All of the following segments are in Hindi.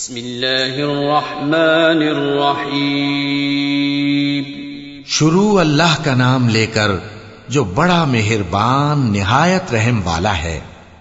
बिस्मिल्लाहिर्रहमानिर्रहीम शुरू अल्लाह का नाम लेकर जो बड़ा मेहरबान निहायत रहम वाला है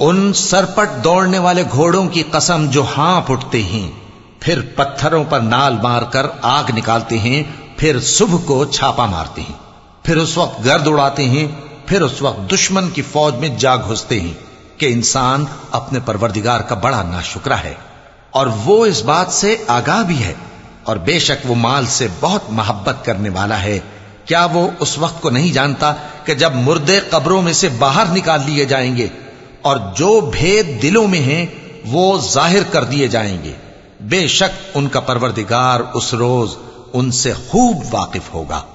उन सरपट दौड़ने वाले घोड़ों की कसम जो हाँप उठते हैं फिर पत्थरों पर नाल मारकर आग निकालते हैं फिर सुबह को छापा मारते हैं फिर उस वक्त गर्द उड़ाते हैं फिर उस वक्त दुश्मन की फौज में जा घुसते हैं कि इंसान अपने परवरदिगार का बड़ा नाशुक्रा है और वो इस बात से आगाह भी है और बेशक वो माल से बहुत मोहब्बत करने वाला है क्या वो उस वक्त को नहीं जानता कि जब मुर्दे कब्रों में से बाहर निकाल लिए जाएँगे और जो भेद दिलों में हैं, वो ज़ाहिर कर दिए जाएँगे। बेशक उनका परवरदिगार उस रोज उनसे खूब वाकिफ होगा।